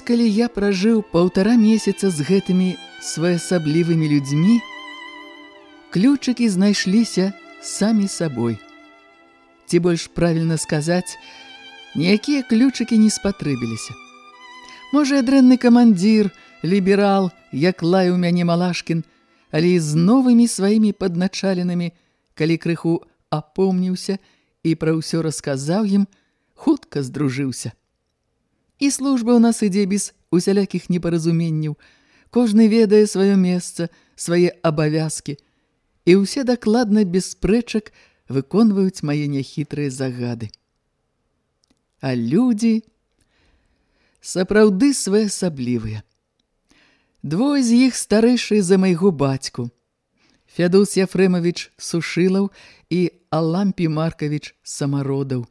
Вось калі я пражыў паўтара месяца з гэтымі своеасаблівымі людзьмі, ключыкі знайшліся самі сабой. Ці больш правільна сказаць, ніякія ключыкі не спатрыбіліся. Можа, дрэнны камандзір, ліберал, як лаяў мяне Малашкін, але з новымі сваімі падначаленымі, калі крыху апомніўся і пра ўсё расказаў ім, хутка здружыўся. І служба ў нас ідзе без усялякіх непаразуменняў. Кожны ведае сваё месца, свае абавязкі. І ўсе дакладна без спрэчак выконваюць мае няхітрыя загады. А людзі сапраўды своеасаблівыя. Двое з іх старэйшыя за майго бацьку. Фядус Яфрэмавіч Сушылаў і Алампі Маркавіч Самародаў.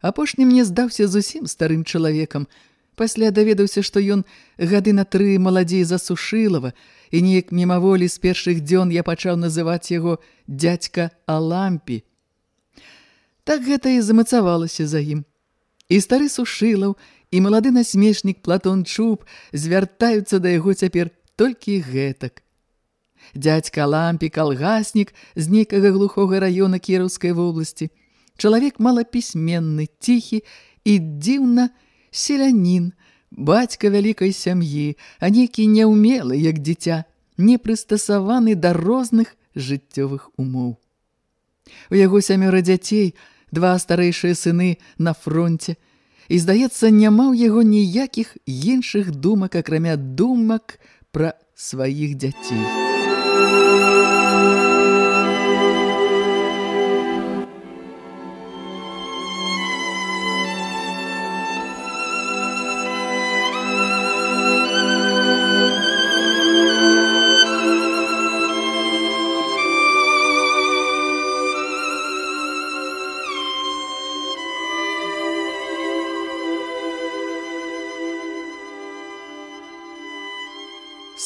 Апошні мне здаўся зусім старым чалавекам. Пасля даведаўся, што ён гады на тры маладзей засушылава, і неяк мімаволі з першых дзён я пачаў называць яго дзядзька Алампі. Так гэта і замацавалася за ім. І стары сушылаў, і малады насмешнік Платон Чуб звяртаюцца да яго цяпер толькі гэтак. Дядька Алампі калгаснік з нейкага глухога раёна Кіраўскай вобласці – Чалавек малапісьменны, ціхі і дзіўна селянін, бацька вялікай сям'і, а нейкі няўмелы, як дзіця, не прыстасаваны да розных жыццёвых умоў. У яго сямёра дзяцей, два старэйшыя сыны на фронте, і, здаецца, няма ў яго ніякіх іншых думак, акрамя думак пра сваіх дзяцей.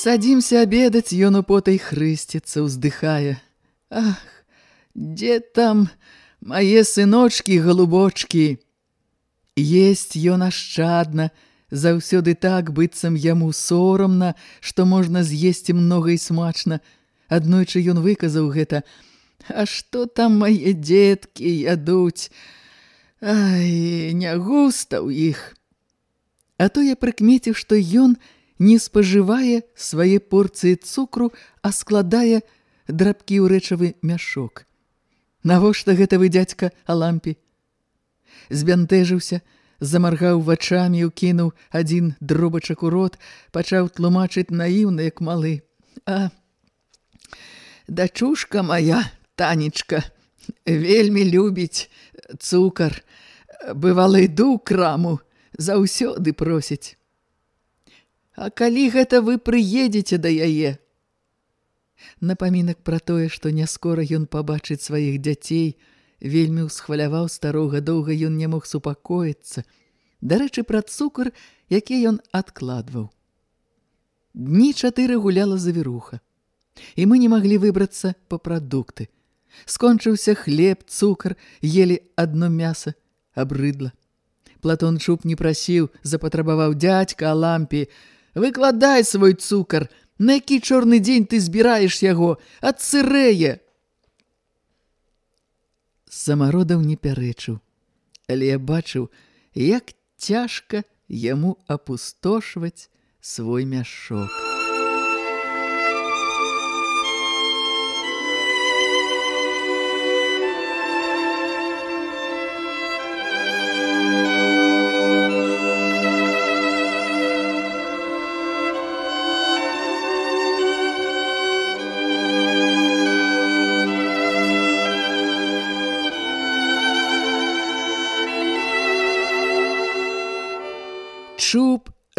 Садимся обедать, ён у потай хрысціцца, уздыхае. Ах, дзе там мае сыночкі-галубочкі? Есть ён ашчадна, заўсёды так быццам яму сорамна, што можна з'есці многа і смачна. Аднойчы ён выказаў гэта. А што там мае дзеткі ядуць? Ай, не густа ў іх. А то я прыкмеціў, што ён – не спажывае свае порцыі цукру, а складае драбкі ў рэчавы мяшок. Навошта гэта вы, дзядзька, Алампі? Збянтэжыўся, замаргаў вачамі і ўкінуў адзін дробачак у рот, пачаў тлумачыць наіўна, як малы. А, дачушка моя, Танечка, вельмі любіць цукар. Бывала, іду ў краму, заўсёды просіць. А калі гэта вы прыедзеце да яе? Напамінак пра тое, што няскора ён пабачыць сваіх дзяцей, вельмі ўсхваляваў старога, доўга ён не мог супакоіцца. Дарэчы, пра цукар, які ён адкладваў. Дні чатыры гуляла завіруха, і мы не маглі выбрацца па прадукты. Скончыўся хлеб, цукар, елі адно мяса, абрыдла. Платон Чуб не прасіў, запатрабаваў дядька Алампі, Выкладай свой цукар, на які чорны дзень ты збіраеш яго, ад сырэе. Самародаў не пярэчыў, але я бачыў, як цяжка яму апустошваць свой мяшок.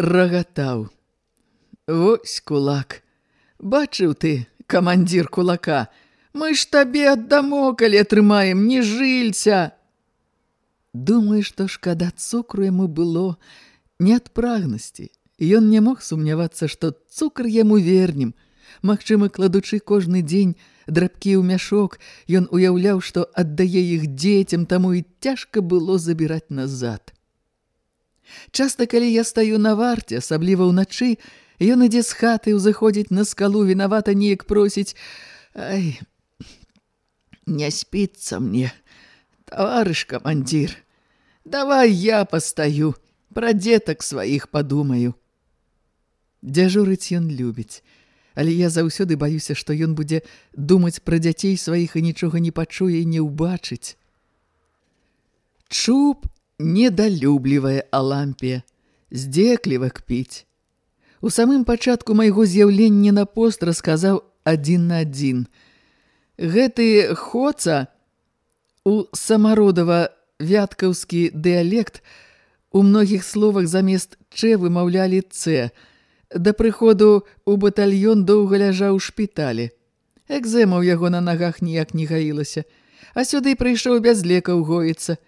Рагатаў. Вось кулак. Бачыў ты, камандзір кулака, мы ж табе аддамо, калі атрымаем, не жылься. Думаю, што шкада цукру яму было не ад прагнасці. Ён не мог сумнявацца, што цукр яму вернем. Магчыма, кладучы кожны дзень драбкі ў мяшок, ён уяўляў, што аддае іх дзецям, таму і цяжка было забіраць назад. Часта, калі я стаю на варце, асабліва ўначы, Ён ідзе з хаты, узыходзіць на скалу, вінавата неяк просіць. Ай, не спіцца мне, таварыш камандзір. Давай я пастаю, пра дзетак сваіх падумаю. Дзяжурыць ён любіць, але я заўсёды баюся, што ён будзе думаць пра дзяцей сваіх і нічога не пачуе і не ўбачыць. Чуб недалюблівае Алампія, здзекліва кпіць. У самым пачатку майго з'яўлення на пост расказаў адзін на адзін. Гэты хоца у самародава-вяткаўскі дыялект у многіх словах замест «ч» вымаўлялі «ц». Да прыходу у батальён доўга ляжаў у шпіталі. Экзэма ў яго на нагах ніяк не гаілася, а сюды прыйшоў без лекаў гоіцца.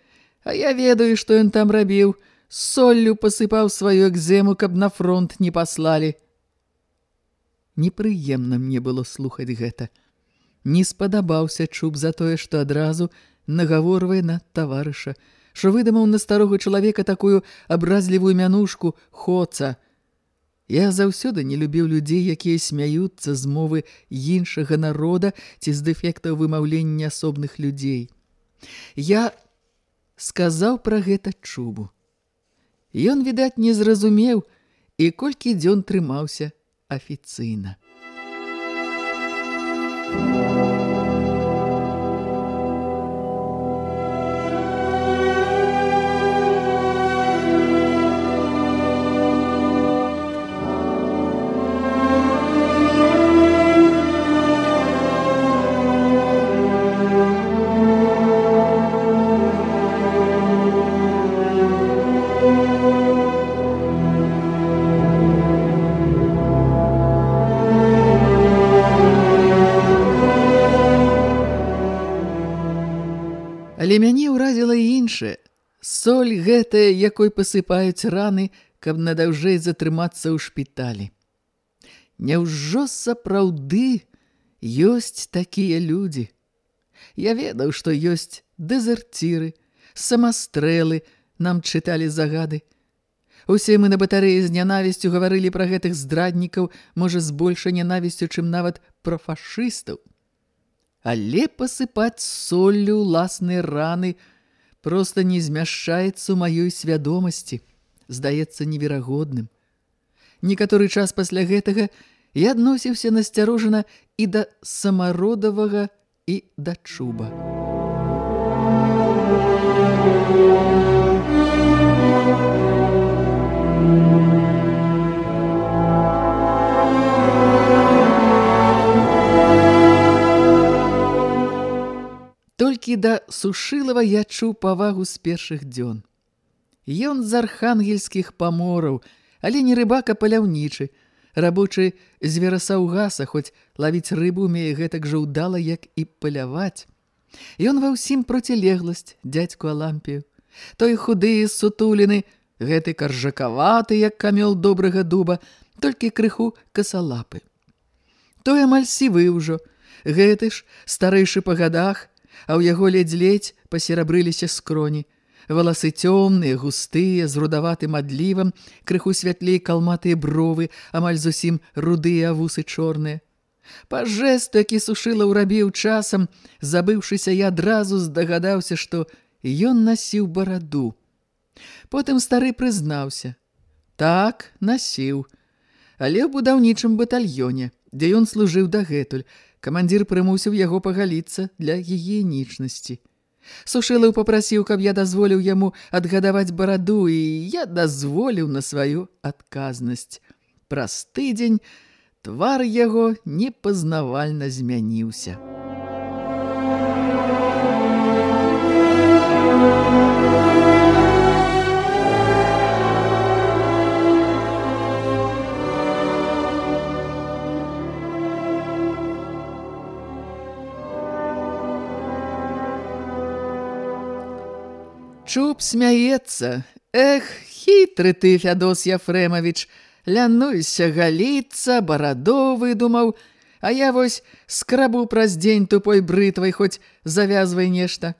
А я ведаю, што ён там рабіў – соллю пасыпаў сваю экзему, каб на фронт не паслалі. Непрыемна мне было слухаць гэта. Не спадабаўся чуб за тое, што адразу нагаворвае на таварыша, што выдамаў на старога чалавека такую абразлівую мянушку «хоца». Я заўсёды не любіў людзей, якія смяюцца з мовы іншага народа ці з дэфектаў вымаўлення асобных людзей. Я сказаў пра гэта чубу. Ён, відаць, не зразумеў, і колькі дзён трымаўся афіцыйна. Якой пасыпаюць раны, каб надаўжэй затрымацца ў шпіталі. Няўжо сапраўды ёсць такія людзі? Я ведаў, што ёсць дэзерціры, самастрэлы, нам чыталі загады. Усе мы на батарэі з нянавісцю гаварылі пра гэтых здраднікаў, можа, з большай нянавісцю, чым нават пра фашыстаў але пасыпаць соллю ўласныя раны проста не змяшчаецца ў маёй свядомасці, здаецца неверагодным. Некаторы час пасля гэтага я адносіўся насцярожана і да самародавага і да чуба. Толькі да сушылава я чуў павагу з першых дзён. Ён з архангельскіх памораў, але не рыбака паляўнічы, рабочы зверасаўгаса, хоць лавіць рыбу умее гэтак жа ўдала, як і паляваць. Ён ва ўсім процілегласць дзядзьку Алампію. Той худы сутуліны, гэты каржакаваты, як камёл добрага дуба, толькі крыху касалапы. Той амаль сівы ўжо, гэты ж, старэйшы па гадах, а ў яго ледзь-ледзь пасерабрыліся скроні. Валасы цёмныя, густыя, з рудаватым адлівам, крыху святлей калматыя бровы, амаль зусім рудыя вусы чорныя. Па жэсту, які сушыла ўрабіў часам, забыўшыся, я адразу здагадаўся, што ён насіў бараду. Потым стары прызнаўся. Так, насіў. Але ў будаўнічым батальёне, дзе ён служыў дагэтуль, Камандзір прымусіў яго пагаліцца для гігіенічнасці. Сушылаў папрасіў, каб я дазволіў яму адгадаваць бараду, і я дазволіў на сваю адказнасць. Праз тыдзень твар яго непазнавальна змяніўся. Чуб смяецца. Эх, хітры ты, Фядос Яфрэмавіч, лянуйся галіцца, барадо выдумаў, а я вось скрабу праз дзень тупой брытвай, хоць завязвай нешта.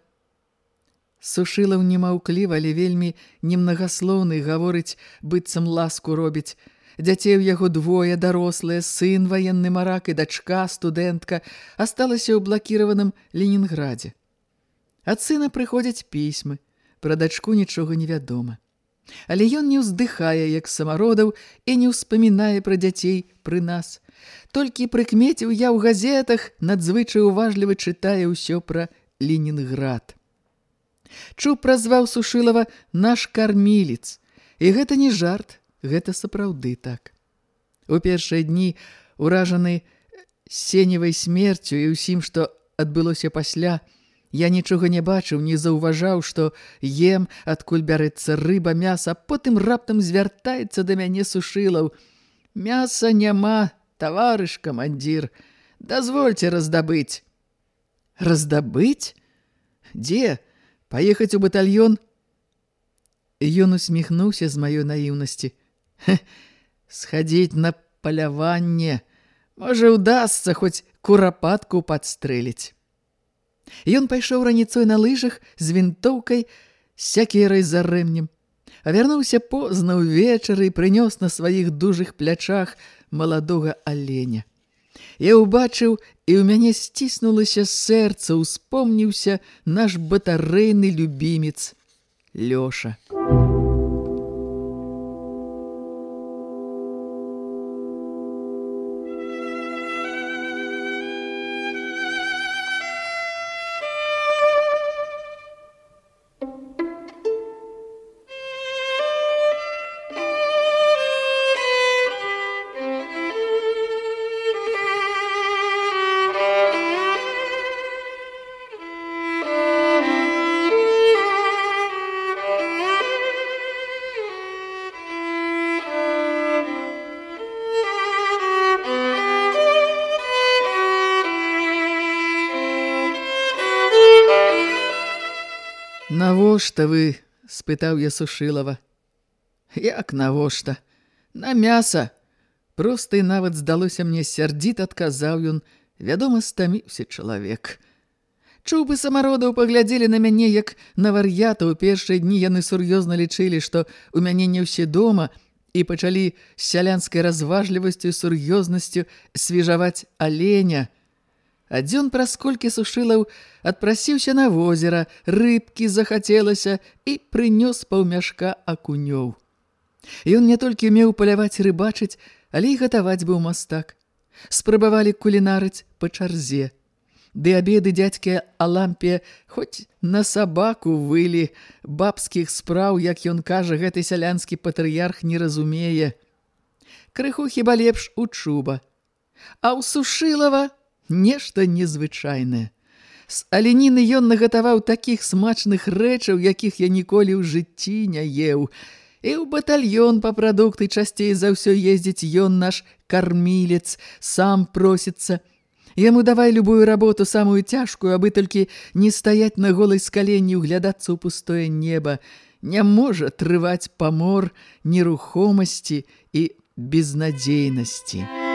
Сушылаў немаўкліва, але вельмі немнагаслоўны, гаворыць, быццам ласку робіць. Дзяцей у яго двое дарослыя, сын ваенны марак і дачка, студэнтка, асталася ў блакіраваным Ленінграде. Ад сына прыходзяць пісьмы, пра дачку нічога не вядома. Але ён не ўздыхае, як самародаў, і не ўспамінае пра дзяцей пры нас. Толькі прыкмеціў я ў газетах, надзвычай уважліва чытае ўсё пра Ленінград. Чу празваў Сушылава наш кармілец. І гэта не жарт, гэта сапраўды так. У першыя дні, уражаны сеневай смерцю і ўсім, што адбылося пасля, Я нічога не бачыў, не заўважаў, што ем, адкуль бярэцца рыба, мяса, потым раптам звяртаецца да мяне сушылаў. Мяса няма, таварыш камандзір, дазвольце раздабыць. Раздабыць? Дзе? Паехаць у батальён? Ён усміхнуўся з маёй наіўнасці. Схадзіць на паляванне. Можа, удасца хоць курапатку падстрэліць. Ён пайшоў раніцой на лыжах з вінтоўкай, сякерай за рэмнем. А вярнуўся позна ўвечары і прынёс на сваіх дужых плячах маладога аленя. Я ўбачыў, і ў мяне сціснулася сэрца, успомніўся наш батарэйны любімец Лёша. «Навошта вы?» – спытаў я Сушылава. «Як навошта? На мяса!» Проста і нават здалося мне сярдзіт, адказаў ён, вядома, стаміўся чалавек. Чуў бы самародаў паглядзелі на мяне, як на вар'ята ў першыя дні яны сур'ёзна лічылі, што ў мяне не ўсе дома, і пачалі з сялянскай разважлівасцю сур'ёзнасцю свежаваць аленя – А дзён праз колькі сушылаў адпрасіўся на возера, рыбкі захацелася і прынёс паўмяшка акунёў. Ён не толькі умеў паляваць рыбачыць, але і гатаваць быў мастак. Спрабавалі кулінарыць па чарзе. Ды абеды дзядзькі Алампія хоць на сабаку вылі бабскіх спраў, як ён кажа, гэты сялянскі патрыярх не разумее. Крыху хіба лепш у чуба. А ў Сушылава нешта незвычайнае. З аленіны ён нагатаваў такіх смачных рэчаў, якіх я ніколі ў жыцці не еў. І ў батальён па прадукты часцей за ўсё ездзіць ён наш кармілец, сам просіцца. Яму давай любую работу самую цяжкую, абы толькі не стаяць на голай скале, не ўглядацца ў пустое неба. Не можа трываць памор нерухомасці і безнадзейнасці.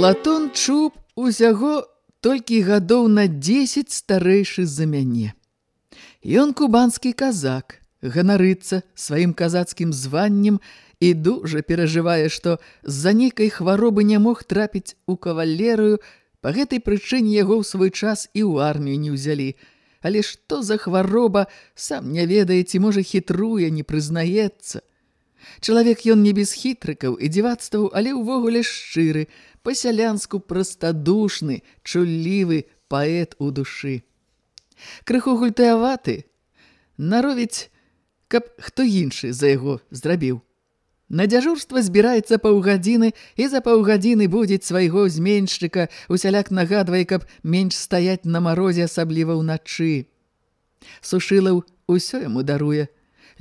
Платон чуб усяго толькі гадоў на 10 старэйшы за мяне. Ён кубанскі казак, ганарыцца сваім казацкім званнем і дужа перажывае, што з-за нейкай хваробы не мог трапіць у кавалерыю, па гэтай прычыне яго ў свой час і ў армію не ўзялі. Але што за хвароба, сам не ведае, ці можа хітруе, не прызнаецца. Чалавек ён не без хітрыкаў і дзівацтваў, але ўвогуле шчыры – па-сялянску прастадушны, чуллівы паэт у душы. Крыху гультаяваты, наровіць, каб хто іншы за яго зрабіў. На дзяжурства збіраецца паўгадзіны і за паўгадзіны будзець свайго зменшчыка, усяляк нагадвае, каб менш стаяць на марозе, асабліва ўначы. Сушылаў усё яму даруе.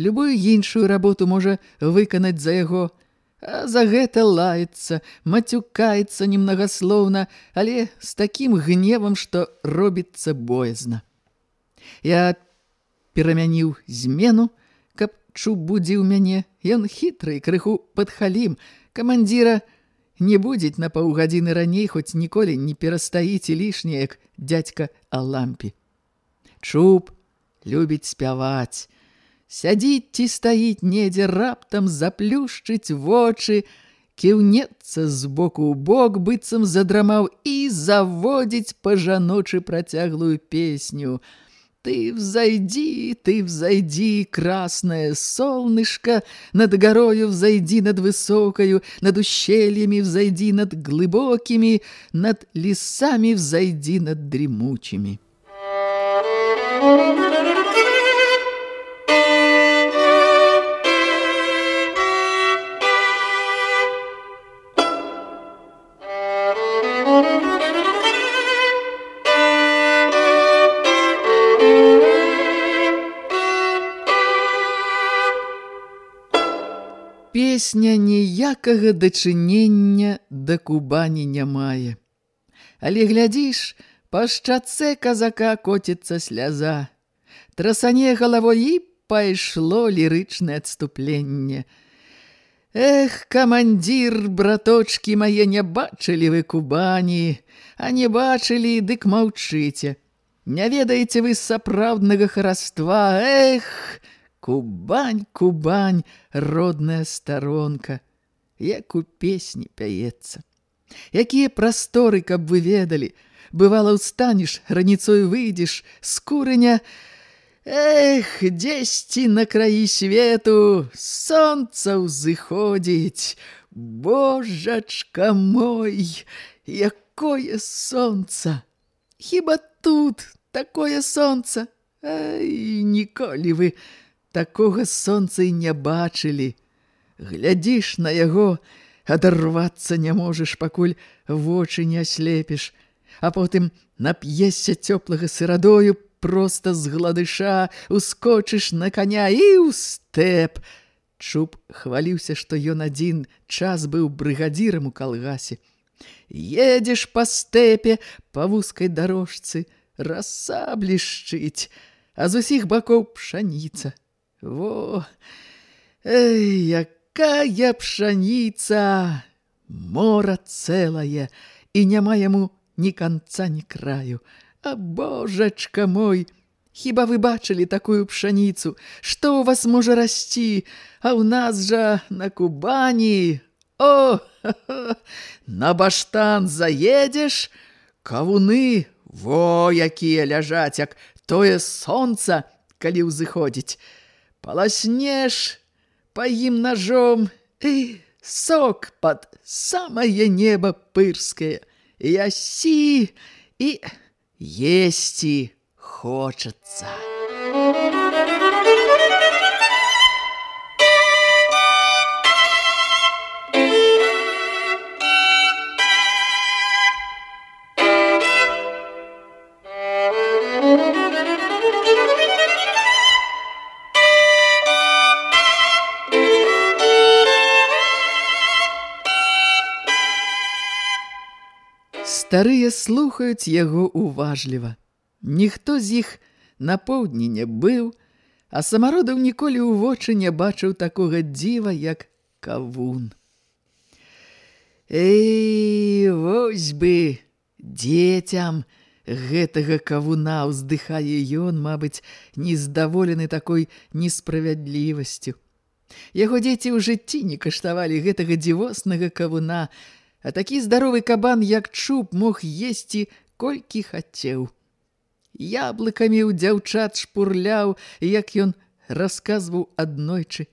Любую іншую работу можа выканаць за яго, а за гэта лаецца, мацюкаецца немнагаслоўна, але з такім гневам, што робіцца боязна. Я перамяніў змену, каб чуб будзіў мяне. Ён хітры, крыху падхалім. Камандзіра не будзець на паўгадзіны раней, хоць ніколі не перастаіце лішне, як дядька Алампі. Чуб любіць спяваць. Сядзіць ці стаіць недзе раптам заплюшчыць вочы, кіўнецца з боку ў бок, быццам задрамаў і заводзіць па-жаночы працяглую песню. Ты взойди, ты взойди, красное солнышко, над горою взойди над высокою, над ущельями взойди над глубокими, над лесами взойди над дремучими. Песня ніякага дачынення да Кубані не мае. Але глядзіш, па шчаце казака коціцца сляза. Трасане галавой і пайшло лірычнае адступленне. Эх, камандзір, браточкі мае, не бачылі вы Кубані, а не бачылі, дык маўчыце. Не ведаеце вы сапраўднага хараства, эх, Кубань, Кубань, родная старонка, як у песні пяецца. Якія прасторы, каб вы ведалі, бывала ўстанеш, раніцою выйдзеш, скурыня, Эх, дзесьці на краі свету, сонца ўзыходзіць, Божачка мой, якое сонца! Хіба тут такое сонца? Ай, ніколі вы такога сонца і не бачылі. Глядзіш на яго, адарвацца не можаш, пакуль вочы не аслепіш, а потым нап'ешся цёплага сырадою, проста з гладыша, ускочыш на коня і ў стэп. Чуб хваліўся, што ён адзін час быў брыгадзірам у калгасе. Едзеш па стэпе, па вузкай дарожцы, раса блішчыць, а з усіх бакоў пшаніца. Во, эй, якая пшаніца! Мора цэлае, і няма яму ні канца, ні краю. А божачка мой, хіба вы бачылі такую пшаніцу? Што ў вас можа расці? А ў нас жа на Кубані. О, ха -ха, на баштан заедзеш? Кавуны, во, якія ляжаць, як тое сонца, калі ўзыходзіць. Полоснешь по им ножом, и сок под самое небо пырское. Яси и есть хочется. Старыя слухаюць яго уважліва. Ніхто з іх на поўдні не быў, а самародаў ніколі ў вочы не бачыў такога дзіва, як кавун. Эй, вось бы дзецям гэтага кавуна ўздыхае ён, мабыць, нездаволены такой несправядлівасцю. Яго дзеці ў жыцці не каштавалі гэтага дзівоснага кавуна, А такі здаровы кабан, як чуб, мог есці колькі хацеў. Яблыкамі ў дзяўчат шпурляў, як ён расказваў аднойчы.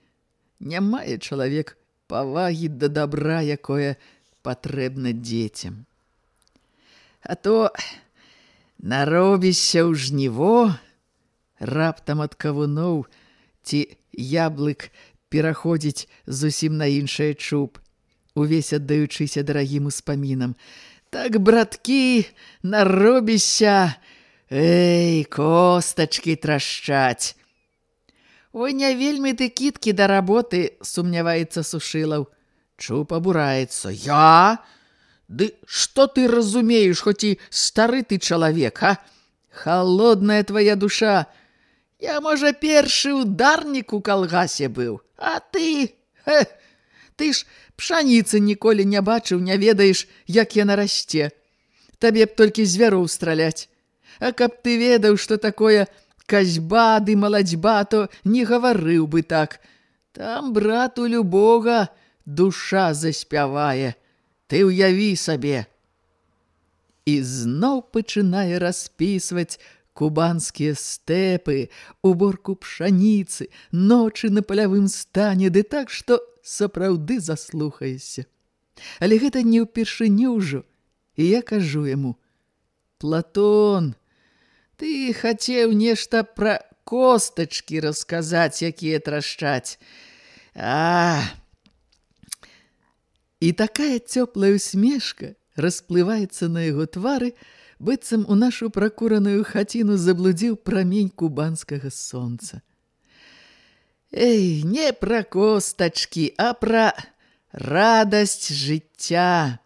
Не мае чалавек павагі да добра, якое патрэбна дзецям. А то наробіся ў жніво, раптам ад кавуноў ці яблык пераходзіць зусім на іншае чуб, увесь аддаючыся дарагім успамінам. Так, браткі, наробіся, эй, костачкі трашчаць. Ой, не вельмі ты кіткі да работы, сумняваецца Сушылаў. Чуб абураецца. Я? Ды што ты разумееш, хоць і стары ты чалавек, а? Холодная твоя душа. Я, можа, першы ударнік у калгасе быў. А ты? Хе, ты ж пшаніцы ніколі не бачыў, не ведаеш, як яна расце. Табе б толькі звяроў страляць. А каб ты ведаў, што такое казьба ды маладзьба, то не гаварыў бы так. Там, брату любога, душа заспявае. Ты ўяві сабе. І зноў пачынае распісваць кубанскія стэпы, уборку пшаніцы, ночы на палявым стане, ды так, што сапраўды заслухаешся. Але гэта не ўпершыню ўжо, і я кажу яму: Платон, ты хацеў нешта пра костачкі расказаць, якія трашчаць. А! І такая цёплая усмешка расплываецца на яго твары, быццам у нашу пракураную хаціну заблудзіў прамень кубанскага сонца. Эй, не пра костачкі, а пра радасць жыцця.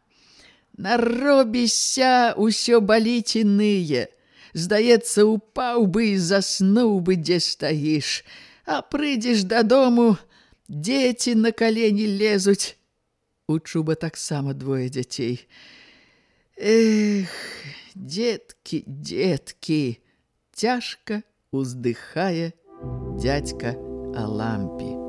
Наробіся, усё баліць іныя. Здаецца, упаў бы і заснуў бы, дзе стаіш. А прыйдзеш дадому, дзеці на калені лезуць. У чуба таксама двое дзяцей. Эх, детки, детки, тяжко уздыхая дядька Алампи.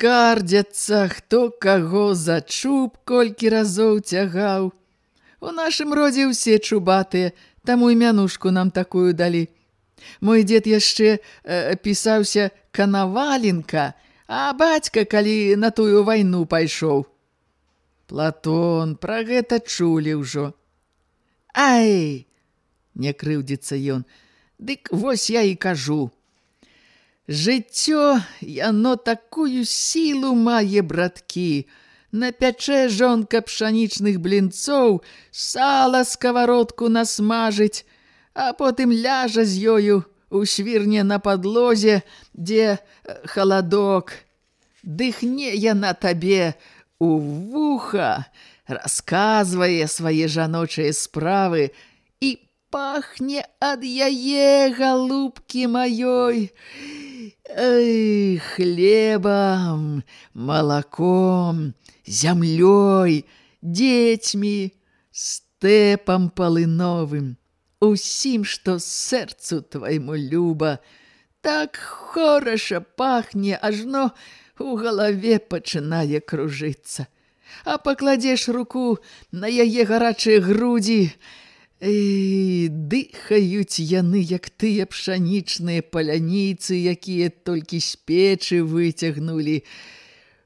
Паскардзяцца, хто каго за чуб колькі разоў цягаў. У нашым родзе ўсе чубатыя, таму і мянушку нам такую далі. Мой дзед яшчэ э, пісаўся Канаваленка, а бацька, калі на тую вайну пайшоў. Платон, пра гэта чулі ўжо. Ай! Не крыўдзіцца ён. Дык вось я і кажу. Жыццё, яно такую сілу мае, браткі. Напячэ жонка пшанічных блінцоў, сала сковородку насмажыць, а потым ляжа з ёю у свірне на падлозе, дзе халадок. Дыхне яна табе у вуха, расказвае свае жаночыя справы і пахне ад яе, галубкі маёй. Эй, хлебом, молоком, землей, детьми, степом полыновым, усім, што сэрцу твайму люба, так хораша пахне, ажно у галаве пачынае кружыцца. А пакладзеш руку на яе гарачыя грудзі, Эй, дыхаюць яны, як тыя пшанічныя паляніцы, якія толькі з печы выцягнулі.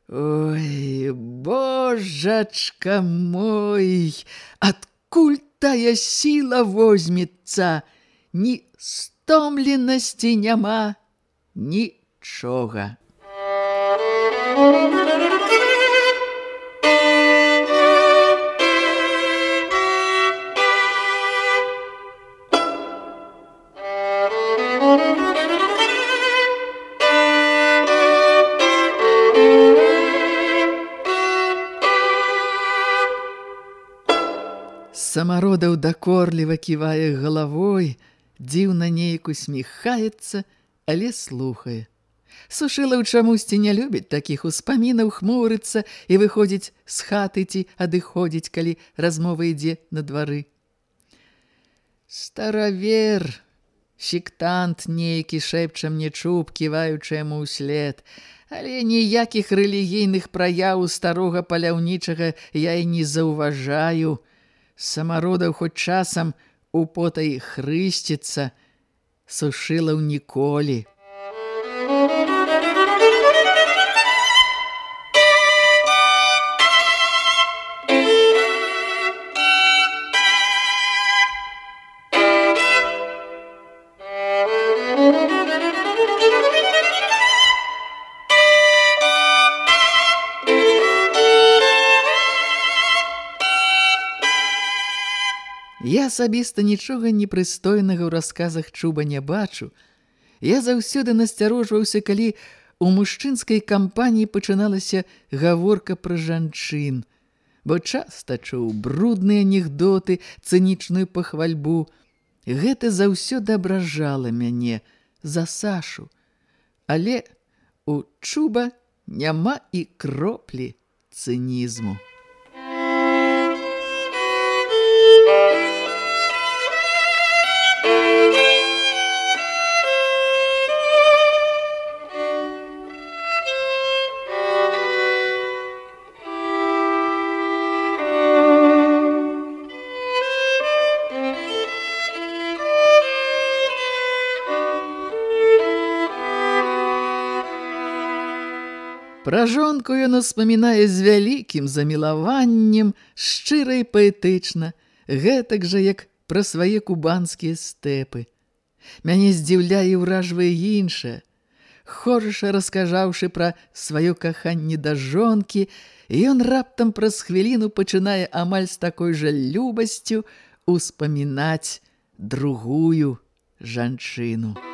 Ой, божачка мой, адкуль тая сіла возьмецца? Ні стомленасці няма, нічога. Самародаў дакорліва ківае галавой, дзіўна нейк усміхаецца, але слухае. Сушылаў чамусьці не любіць такіх успамінаў, хмурыцца і выходзіць з хаты ці адыходзіць, калі размова ідзе на двары. Старавер, сектант нейкі шэпча мне чуб, ківаючы яму ўслед, але ніякіх рэлігійных праяў старога паляўнічага я і не заўважаю. Самародаў хоць часам у потай хрысціцца, сушылаў ніколі. Я асабіста нічога непрыстойнага ў расказах чуба не бачу. Я заўсёды насцярожваўся, калі у мужчынскай кампаніі пачыналася гаворка пра жанчын, бо часта чуў брудныя анекдоты, цынічную пахвальбу. Гэта заўсёды абражала мяне за Сашу. Але у чуба няма і кроплі цынізму. Пра жонку ён успамінае з вялікім замілаваннем, шчыра і паэтычна, гэтак жа, як пра свае кубанскія стэпы. Мяне здзіўляе і ўражвае іншае. Хожаша раскажаўшы пра сваё каханне да жонкі, ён раптам праз хвіліну пачынае амаль з такой жа любасцю успамінаць другую жанчыну.